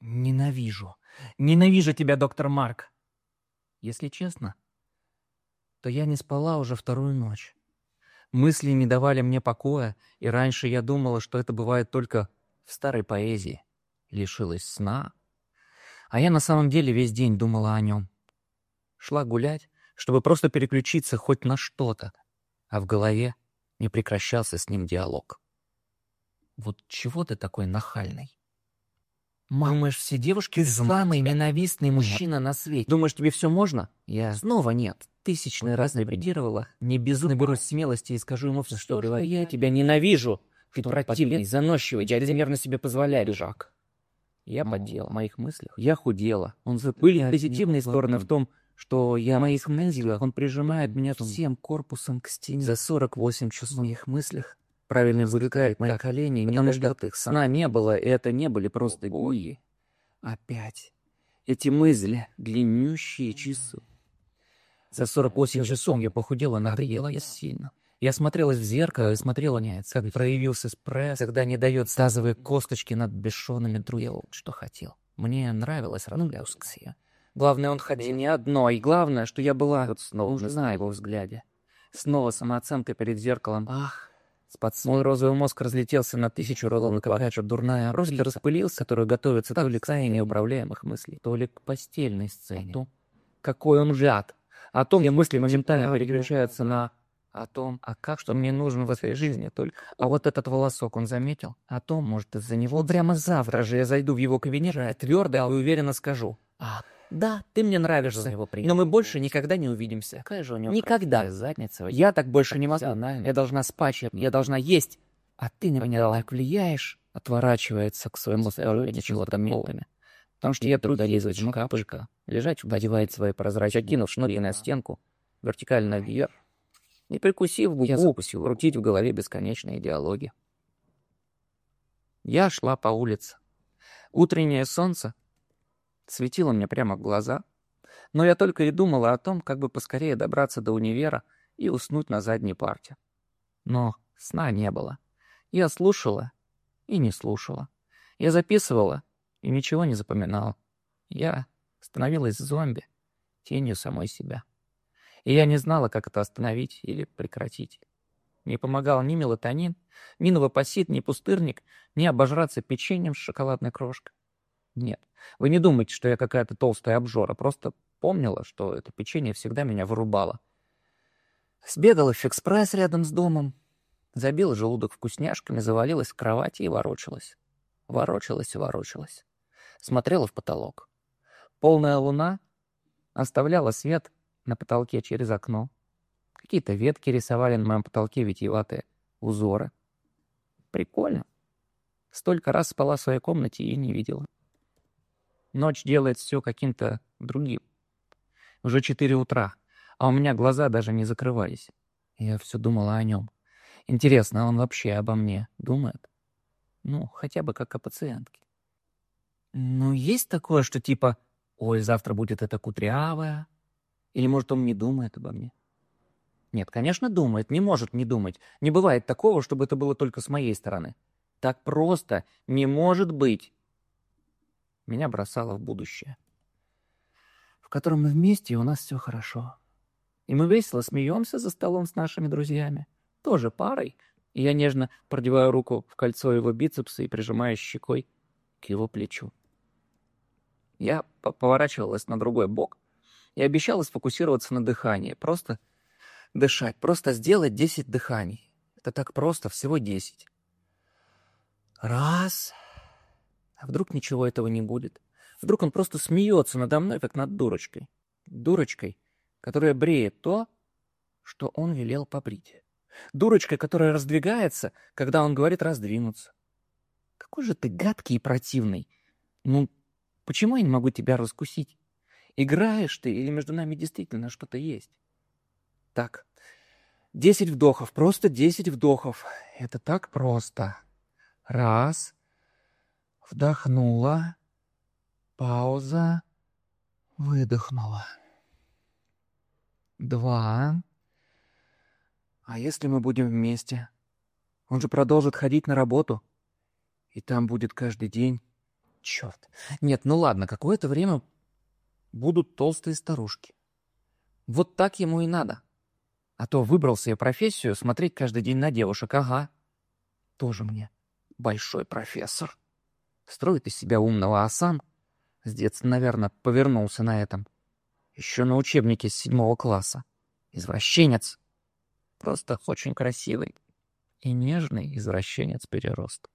Ненавижу. Ненавижу тебя, доктор Марк. Если честно, то я не спала уже вторую ночь. Мысли не давали мне покоя, и раньше я думала, что это бывает только в старой поэзии. Лишилась сна. А я на самом деле весь день думала о нем. Шла гулять, чтобы просто переключиться хоть на что-то, а в голове не прекращался с ним диалог. Вот чего ты такой нахальный? Думаешь, все девушки самый ненавистный мужчина на свете? Думаешь, тебе все можно? Я снова нет. Тысячный раз репредировала. Не безумный наберусь смелости и скажу ему, что я тебя ненавижу. Ты противный, заносчивый, чрезмерно себе позволяешь, Жак. Я поддела моих мыслях. Я худела. Он были позитивные стороны в том, что я в моих мыслях, он прижимает меня всем корпусом к стене за 48 часов в моих мыслях правильно извлекает мои колени, не нуждат их. Сна не было, и это не были просто гуи. Опять. Эти мысли, длиннющие часы. За 48 часов я похудела, надоела я сильно. Я смотрелась в зеркало и смотрела, нет, как проявился спресс, когда не дает тазовые косточки над бесшенными друел, что хотел. Мне нравилось Ранглявская. Главное, он ходил не одной. Главное, что я была вот снова, уже знаю его взгляде. Снова самооценка перед зеркалом. Ах, Мой розовый мозг разлетелся на тысячу рулонок квадратов. Дурная розль распылился, которую готовится то ли к сцене управляемых мыслей, то ли к постельной сцене. То, какой он жад. О том, где мысли моментально переключаются на о том, а как, что мне нужно в этой жизни только. А вот этот волосок он заметил? О том, может, из-за него прямо завтра же я зайду в его кабинет, и твердо, а уверенно скажу. А, да, ты мне нравишься за его прием. Но мы больше никогда не увидимся. Какая же у него Никогда. Задница. Я так больше не могу. Я должна спать, я должна есть. А ты на меня так влияешь. Отворачивается к своему чего-то милыми. Потому что я трудно резать жмка пыжка. Лежать, одевает свои прозрачки, кинув шнури на стенку, вертикально вверх. Не прикусив губу, я закусил, крутить в голове бесконечные диалоги. Я шла по улице. Утреннее солнце светило мне прямо в глаза, но я только и думала о том, как бы поскорее добраться до универа и уснуть на задней парте. Но сна не было. Я слушала и не слушала. Я записывала и ничего не запоминала. Я становилась зомби, тенью самой себя. И я не знала, как это остановить или прекратить. Не помогал ни мелатонин, ни новопосит, ни пустырник, ни обожраться печеньем с шоколадной крошкой. Нет, вы не думайте, что я какая-то толстая обжора, просто помнила, что это печенье всегда меня вырубало. Сбегала в экспресс рядом с домом, забила желудок вкусняшками, завалилась в кровати и ворочалась. Ворочалась и ворочалась. Смотрела в потолок. Полная луна оставляла свет на потолке через окно. Какие-то ветки рисовали на моем потолке витиеватые узоры. Прикольно. Столько раз спала в своей комнате и не видела. Ночь делает все каким-то другим. Уже четыре утра, а у меня глаза даже не закрывались. Я все думала о нем. Интересно, он вообще обо мне думает? Ну, хотя бы как о пациентке. Ну, есть такое, что типа, ой, завтра будет эта кудрявая. Или, может, он не думает обо мне? Нет, конечно, думает, не может не думать. Не бывает такого, чтобы это было только с моей стороны. Так просто не может быть меня бросало в будущее, в котором мы вместе, и у нас все хорошо. И мы весело смеемся за столом с нашими друзьями, тоже парой, и я нежно продеваю руку в кольцо его бицепса и прижимаю щекой к его плечу. Я поворачивалась на другой бок и обещала сфокусироваться на дыхании, просто дышать, просто сделать 10 дыханий. Это так просто, всего 10. Раз, а вдруг ничего этого не будет? Вдруг он просто смеется надо мной, как над дурочкой. Дурочкой, которая бреет то, что он велел побрить. Дурочкой, которая раздвигается, когда он говорит раздвинуться. Какой же ты гадкий и противный. Ну, почему я не могу тебя раскусить? Играешь ты или между нами действительно что-то есть? Так, десять вдохов, просто десять вдохов. Это так просто. Раз, Вдохнула. Пауза. Выдохнула. Два. А если мы будем вместе? Он же продолжит ходить на работу. И там будет каждый день черт. Нет, ну ладно, какое-то время будут толстые старушки. Вот так ему и надо. А то выбрал себе профессию смотреть каждый день на девушек, ага. Тоже мне большой профессор. Строит из себя умного, а сам с детства, наверное, повернулся на этом. Еще на учебнике с седьмого класса. Извращенец. Просто очень красивый и нежный извращенец-перерост.